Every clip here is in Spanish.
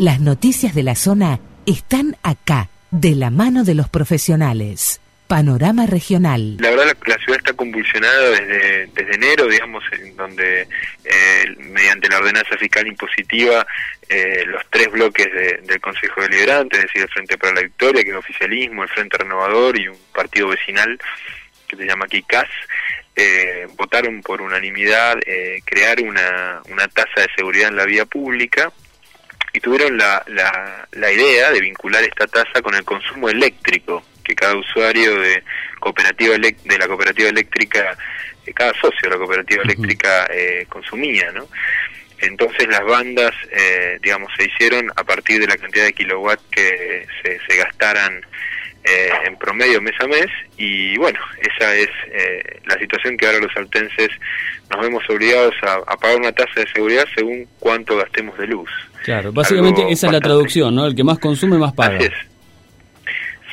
Las noticias de la zona están acá, de la mano de los profesionales. Panorama Regional. La verdad la, ciudad está convulsionada desde, desde enero, digamos, en donde eh, mediante la ordenanza fiscal impositiva eh, los tres bloques del Consejo Deliberante, es decir, el Frente para la Victoria, que es oficialismo, el Frente Renovador y un partido vecinal que se llama KICAS, eh, votaron por unanimidad eh, crear una, una tasa de seguridad en la vía pública y tuvieron la, la, la idea de vincular esta tasa con el consumo eléctrico que cada usuario de cooperativa de la cooperativa eléctrica, eh, cada socio de la cooperativa eléctrica eh, consumía, ¿no? Entonces las bandas, eh, digamos, se hicieron a partir de la cantidad de kilowatts que se, se gastaran eh, en promedio mes a mes y bueno, esa es eh, la situación que ahora los saltenses nos vemos obligados a, pagar una tasa de seguridad según cuánto gastemos de luz. Claro, básicamente esa es la traducción, ¿no? El que más consume más paga.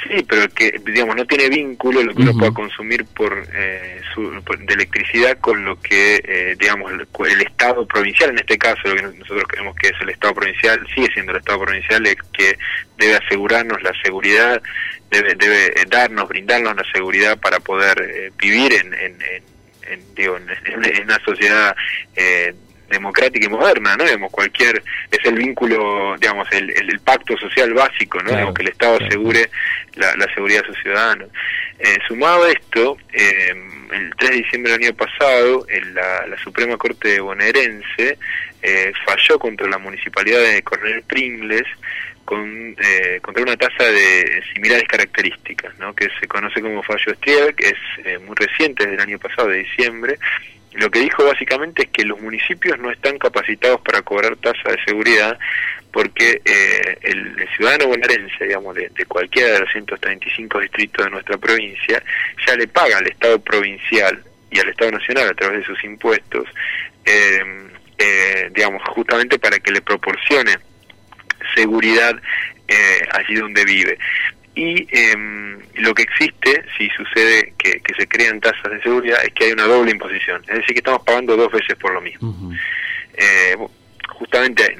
Sí, pero que, digamos, no tiene vínculo lo que uno pueda consumir por, eh, su, de electricidad con lo que, eh, digamos, el, Estado provincial, en este caso, lo que nosotros creemos que es el Estado provincial, sigue siendo el Estado provincial, es que debe asegurarnos la seguridad, debe, debe darnos, brindarnos la seguridad para poder eh, vivir en, en, en, digo, en, una sociedad eh, democrática y moderna, ¿no? Digamos, cualquier, es el vínculo, digamos, el, el, pacto social básico, ¿no? que el Estado asegure la, la, seguridad de sus ciudadanos. Eh, sumado a esto, eh, el 3 de diciembre del año pasado, en la, la Suprema Corte bonaerense eh, falló contra la municipalidad de Coronel Pringles con, eh, contra una tasa de similares características, ¿no? que se conoce como fallo Strier, que es eh, muy reciente, desde el año pasado, de diciembre, lo que dijo básicamente es que los municipios no están capacitados para cobrar tasa de seguridad porque eh, el, ciudadano bonaerense, digamos, de, cualquiera de los 135 distritos de nuestra provincia, ya le paga al Estado provincial y al Estado nacional a través de sus impuestos, eh, eh, digamos, justamente para que le proporcione seguridad allí donde vive y em, lo que existe, si sucede que, se crean tasas de seguridad, es que hay una doble imposición, es decir, que estamos pagando dos veces por lo mismo. Eh, justamente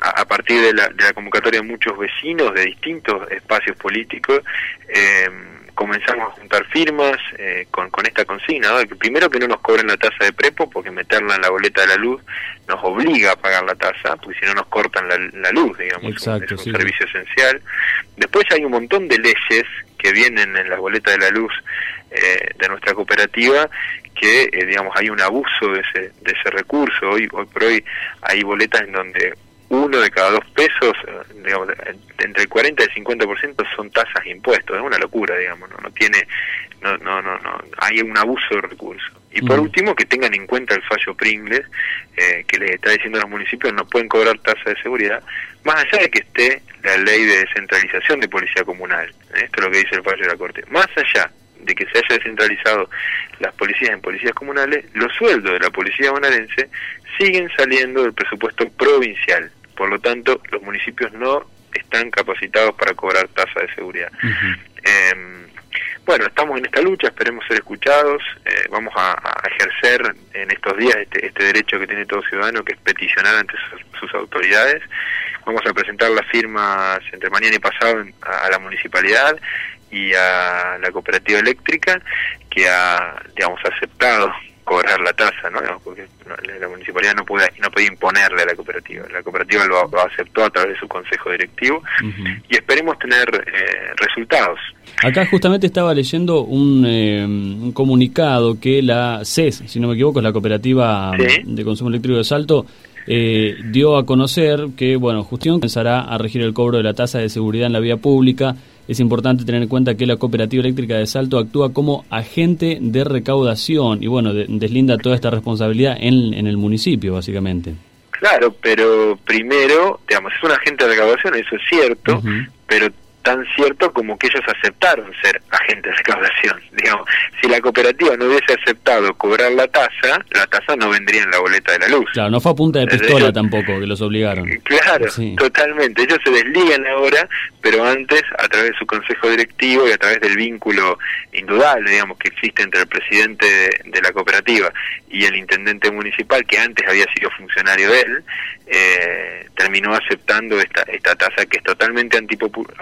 a, partir de la, de la convocatoria de muchos vecinos de distintos espacios políticos, eh, comenzamos a juntar firmas eh, con, con esta consigna, que primero que no nos cobren la tasa de prepo, porque meterla en la boleta de la luz nos obliga a pagar la tasa, porque si no nos cortan la, luz, digamos, es un servicio esencial. Después hay un montón de leyes que vienen en la boleta de la luz eh, de nuestra cooperativa que, eh, digamos, hay un abuso de ese, de ese recurso. Hoy, hoy por hoy hay boletas en donde uno de cada dos pesos, eh, digamos, entre el 40 y el 50% son tasas e impuestos, es una locura, digamos, no, no tiene, no, no, no, no, hay un abuso de recursos. Y por último, que tengan en cuenta el fallo Pringles, eh, que les está diciendo a los municipios no pueden cobrar tasa de seguridad, más allá de que esté la ley de descentralización de policía comunal, ¿eh? esto es lo que dice el fallo de la Corte, más allá de que se haya descentralizado las policías en policías comunales, los sueldos de la policía bonaerense siguen saliendo del presupuesto provincial. Por lo tanto, los municipios no están capacitados para cobrar tasa de seguridad. Em, bueno, estamos en esta lucha, esperemos ser escuchados, eh, vamos a, ejercer en estos días este, este, derecho que tiene todo ciudadano, que es peticionar ante sus, autoridades. Vamos a presentar las firmas entre mañana y pasado a, la municipalidad y a la cooperativa eléctrica, que ha, digamos, aceptado cobrar la tasa, ¿no? Porque la municipalidad no puede no puede imponerle a la cooperativa. La cooperativa lo, aceptó a través de su consejo directivo y esperemos tener eh, resultados. Acá justamente estaba leyendo un, eh, un, comunicado que la CES, si no me equivoco, es la cooperativa de consumo eléctrico de Salto, eh, dio a conocer que, bueno, Justión comenzará a regir el cobro de la tasa de seguridad en la vía pública es importante tener en cuenta que la Cooperativa Eléctrica de Salto actúa como agente de recaudación y bueno, deslinda toda esta responsabilidad en, el municipio, básicamente. Claro, pero primero, digamos, es un agente de recaudación, eso es cierto, pero tan cierto como que ellos aceptaron ser agentes de recaudación. Digamos, si la cooperativa no hubiese aceptado cobrar la tasa, la tasa no vendría en la boleta de la luz. Claro, no fue a punta de pistola tampoco que los obligaron. Claro, totalmente. Ellos se desligan ahora, pero antes, a través de su consejo directivo y a través del vínculo indudable, digamos, que existe entre el presidente de, la cooperativa y el intendente municipal, que antes había sido funcionario de él, eh, terminó aceptando esta, esta tasa que es totalmente antipopular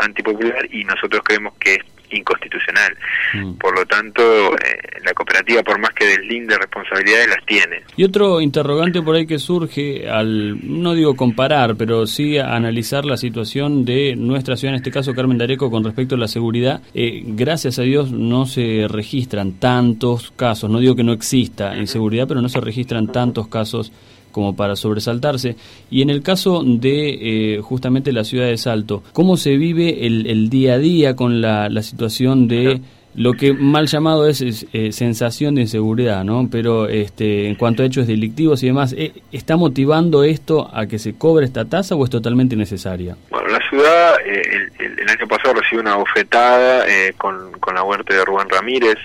y nosotros creemos que es inconstitucional. Mm. Por lo tanto, eh, la cooperativa, por más que deslinde responsabilidades, las tiene. Y otro interrogante por ahí que surge al, no digo comparar, pero sí analizar la situación de nuestra ciudad, en este caso Carmen Dareco, con respecto a la seguridad. Eh, gracias a Dios no se registran tantos casos, no digo que no exista inseguridad, pero no se registran tantos casos como para sobresaltarse. Y en el caso de eh, justamente la ciudad de Salto, ¿cómo se vive el, día a día con la, situación de lo que mal llamado es, eh, sensación de inseguridad, ¿no? Pero este, en cuanto a hechos delictivos y demás, eh, ¿está motivando esto a que se cobre esta tasa o es totalmente necesaria? Bueno, la ciudad el, año pasado recibió una bofetada con, con la muerte de Rubén Ramírez,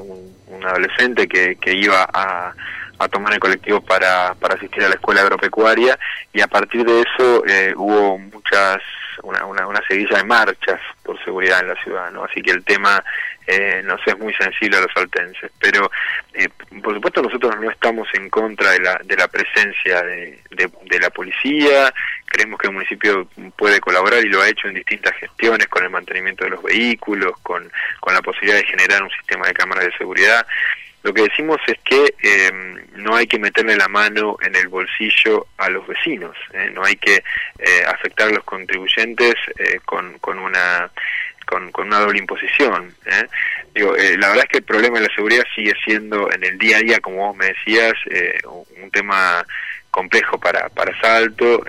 un, un, adolescente que, que iba a a tomar el colectivo para, para asistir a la escuela agropecuaria y a partir de eso eh, hubo muchas una, una, una, seguilla de marchas por seguridad en la ciudad, ¿no? Así que el tema eh, nos es muy sensible a los altenses. Pero, eh, por supuesto, nosotros no estamos en contra de la, de la presencia de, de, la policía. Creemos que el municipio puede colaborar y lo ha hecho en distintas gestiones con el mantenimiento de los vehículos, con, con la posibilidad de generar un sistema de cámaras de seguridad. Lo que decimos es que em, no hay que meterle la mano en el bolsillo a los vecinos, ¿eh? no hay que eh, afectar a los contribuyentes eh, con, con una con, una doble imposición. Digo, la verdad es que el problema de la seguridad sigue siendo en el día a día, como vos me decías, un tema complejo para, para Salto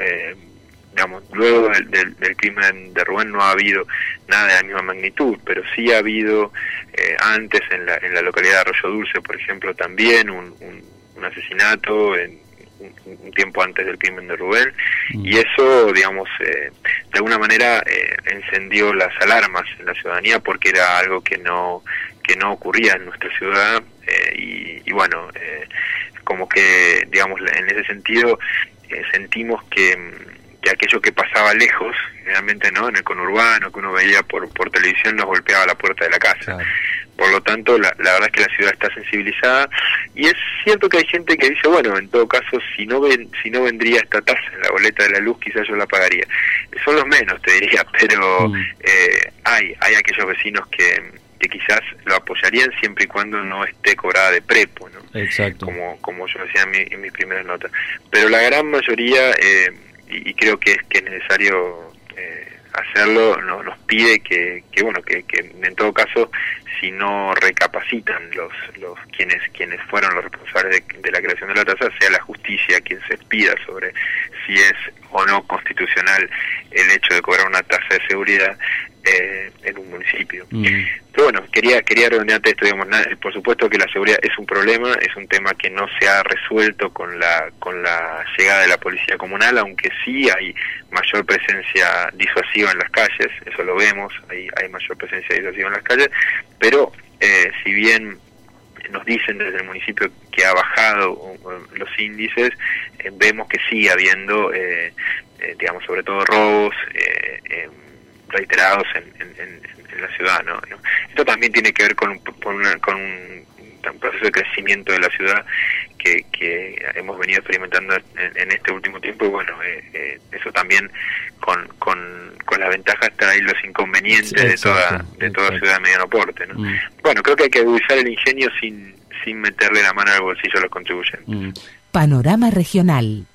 digamos, luego del, del, crimen de Rubén no ha habido nada de la misma magnitud, pero sí ha habido eh, antes en la, en la localidad de Arroyo Dulce, por ejemplo, también un, un, asesinato en, un, tiempo antes del crimen de Rubén mm. y eso, digamos, eh, de alguna manera eh, encendió las alarmas en la ciudadanía porque era algo que no que no ocurría en nuestra ciudad y, y, bueno, como que, digamos, en ese sentido sentimos que que aquello que pasaba lejos, realmente no, en el conurbano, que uno veía por, por televisión, nos golpeaba la puerta de la casa. Por lo tanto, la, la, verdad es que la ciudad está sensibilizada y es cierto que hay gente que dice, bueno, en todo caso, si no ven, si no vendría esta tasa en la boleta de la luz, quizás yo la pagaría. Son los menos, te diría, pero mm. eh, hay, hay aquellos vecinos que, que quizás lo apoyarían siempre y cuando no esté cobrada de prepo, ¿no? Exacto. Como, como yo decía en, mi, en mis primeras notas. Pero la gran mayoría... Eh, y, creo que es que es necesario eh, hacerlo nos pide que, que bueno que, que, en todo caso si no recapacitan los los quienes quienes fueron los responsables de, la creación de la tasa sea la justicia quien se pida sobre si es o no constitucional el hecho de cobrar una tasa de seguridad eh, en un municipio. Mm. Pero bueno, quería quería redondearte esto, digamos, por supuesto que la seguridad es un problema, es un tema que no se ha resuelto con la con la llegada de la policía comunal, aunque sí hay mayor presencia disuasiva en las calles, eso lo vemos, hay, hay mayor presencia disuasiva en las calles, pero eh, si bien nos dicen desde el municipio que ha bajado los índices, eh, vemos que sigue habiendo, digamos, sobre todo robos, reiterados en, la ciudad. ¿no? Esto también tiene que ver con, con, con un, proceso de crecimiento de la ciudad que, que hemos venido experimentando en, este último tiempo y bueno, eh, eh, eso también con, con, con las ventajas trae los inconvenientes de toda de toda ciudad de mediano porte. ¿no? Mm. Bueno, creo que hay que usar el ingenio sin, sin meterle la mano al bolsillo a los contribuyentes. Mm. Panorama regional.